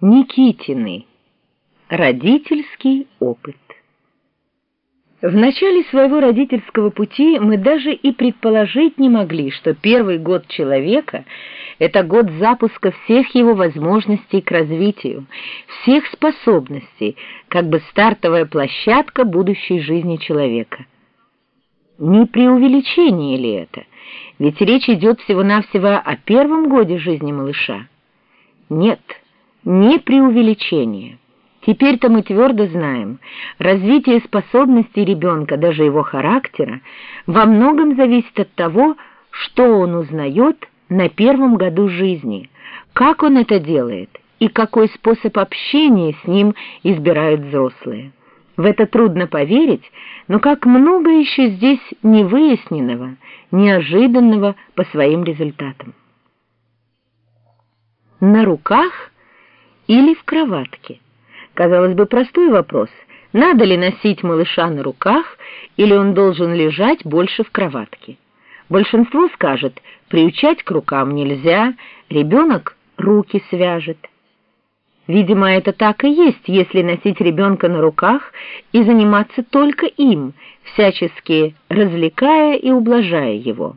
Никитины. Родительский опыт. В начале своего родительского пути мы даже и предположить не могли, что первый год человека — это год запуска всех его возможностей к развитию, всех способностей, как бы стартовая площадка будущей жизни человека. Не преувеличение ли это? Ведь речь идет всего-навсего о первом годе жизни малыша. Нет — не преувеличение. Теперь-то мы твердо знаем, развитие способностей ребенка, даже его характера, во многом зависит от того, что он узнает на первом году жизни, как он это делает и какой способ общения с ним избирают взрослые. В это трудно поверить, но как много еще здесь невыясненного, неожиданного по своим результатам. На руках – или в кроватке? Казалось бы, простой вопрос. Надо ли носить малыша на руках, или он должен лежать больше в кроватке? Большинство скажет, приучать к рукам нельзя, ребенок руки свяжет. Видимо, это так и есть, если носить ребенка на руках и заниматься только им, всячески развлекая и ублажая его.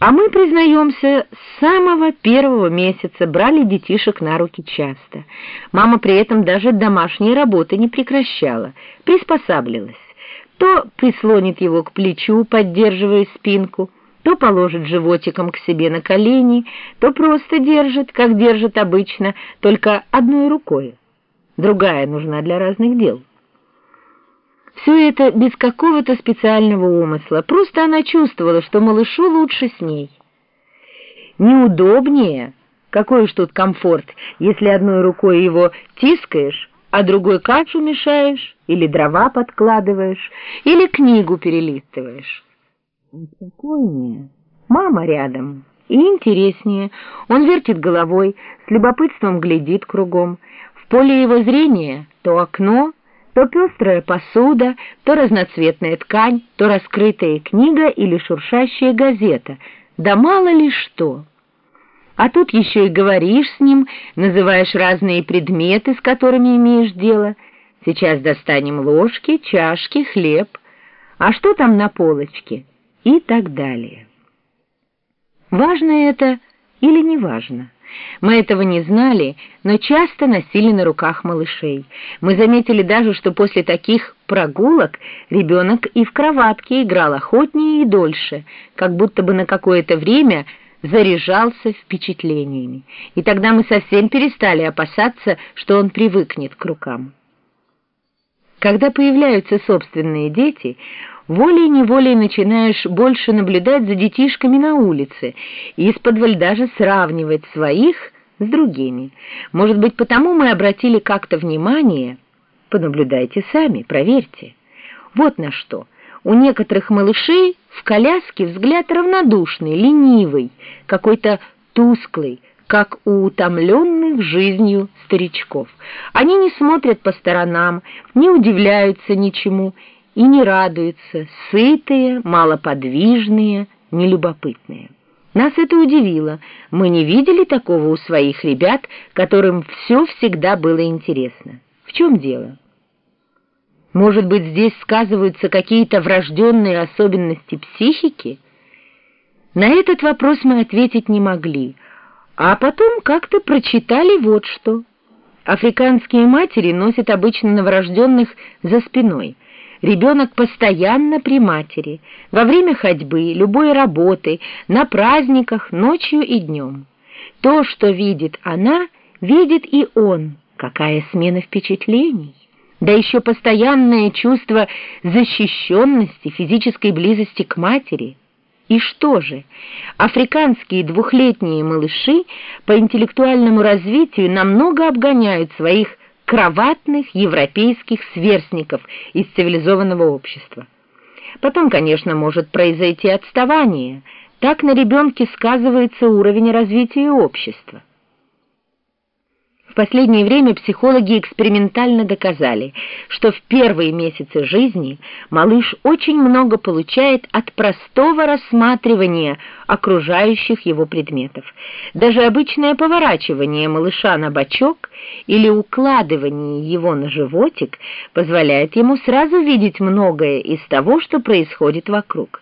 А мы, признаемся, с самого первого месяца брали детишек на руки часто. Мама при этом даже домашние работы не прекращала, приспосабливалась. То прислонит его к плечу, поддерживая спинку, то положит животиком к себе на колени, то просто держит, как держит обычно, только одной рукой. Другая нужна для разных дел. Все это без какого-то специального умысла, просто она чувствовала, что малышу лучше с ней. Неудобнее, какой уж тут комфорт, если одной рукой его тискаешь, а другой кашу мешаешь, или дрова подкладываешь, или книгу перелистываешь. Спокойнее, мама рядом, и интереснее, он вертит головой, с любопытством глядит кругом. В поле его зрения то окно, то пестрая посуда, то разноцветная ткань, то раскрытая книга или шуршащая газета, да мало ли что. А тут еще и говоришь с ним, называешь разные предметы, с которыми имеешь дело. Сейчас достанем ложки, чашки, хлеб. А что там на полочке? И так далее. Важно это или не важно? Мы этого не знали, но часто носили на руках малышей. Мы заметили даже, что после таких прогулок ребенок и в кроватке играл охотнее и дольше, как будто бы на какое-то время заряжался впечатлениями. И тогда мы совсем перестали опасаться, что он привыкнет к рукам. Когда появляются собственные дети, волей-неволей начинаешь больше наблюдать за детишками на улице и из-под даже сравнивать своих с другими. Может быть, потому мы обратили как-то внимание, понаблюдайте сами, проверьте. Вот на что. У некоторых малышей в коляске взгляд равнодушный, ленивый, какой-то тусклый, как у утомленных жизнью старичков. Они не смотрят по сторонам, не удивляются ничему и не радуются, сытые, малоподвижные, нелюбопытные. Нас это удивило. Мы не видели такого у своих ребят, которым все всегда было интересно. В чем дело? Может быть, здесь сказываются какие-то врожденные особенности психики? На этот вопрос мы ответить не могли, а потом как-то прочитали вот что. Африканские матери носят обычно новорожденных за спиной – Ребенок постоянно при матери, во время ходьбы, любой работы, на праздниках, ночью и днем. То, что видит она, видит и он. Какая смена впечатлений! Да еще постоянное чувство защищенности, физической близости к матери. И что же, африканские двухлетние малыши по интеллектуальному развитию намного обгоняют своих кроватных европейских сверстников из цивилизованного общества. Потом, конечно, может произойти отставание. Так на ребенке сказывается уровень развития общества. В последнее время психологи экспериментально доказали, что в первые месяцы жизни малыш очень много получает от простого рассматривания окружающих его предметов. Даже обычное поворачивание малыша на бочок или укладывание его на животик позволяет ему сразу видеть многое из того, что происходит вокруг.